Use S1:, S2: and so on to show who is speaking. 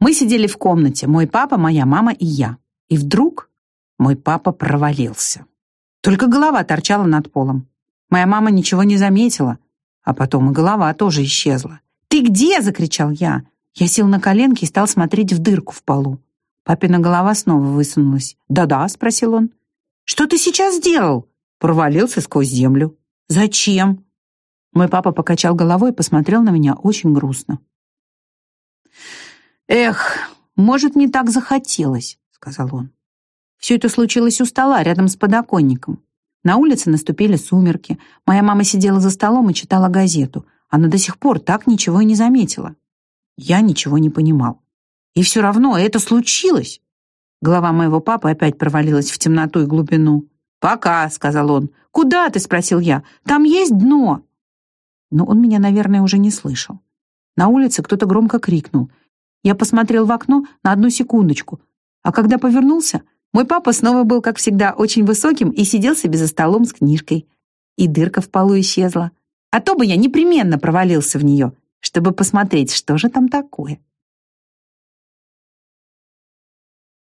S1: Мы сидели в комнате, мой папа, моя мама и я. И вдруг мой папа провалился. Только голова торчала над полом. Моя мама ничего не заметила, а потом и голова тоже исчезла. «Ты где?» — закричал я. Я сел на коленки и стал смотреть в дырку в полу. Папина голова снова высунулась. «Да-да», — спросил он. «Что ты сейчас сделал?» Провалился сквозь землю. «Зачем?» Мой папа покачал головой и посмотрел на меня очень грустно. «Эх, может, не так захотелось», — сказал он. Все это случилось у стола, рядом с подоконником. На улице наступили сумерки. Моя мама сидела за столом и читала газету. Она до сих пор так ничего и не заметила. Я ничего не понимал. И все равно это случилось. Голова моего папы опять провалилась в темноту и глубину. «Пока», — сказал он. «Куда ты?» — спросил я. «Там есть дно». Но он меня, наверное, уже не слышал. На улице кто-то громко крикнул. Я посмотрел в окно на одну секундочку, а когда повернулся, мой папа снова был, как всегда, очень высоким и сидел себе за столом с книжкой. И дырка в полу исчезла. А то бы я непременно провалился в нее, чтобы посмотреть, что же там такое.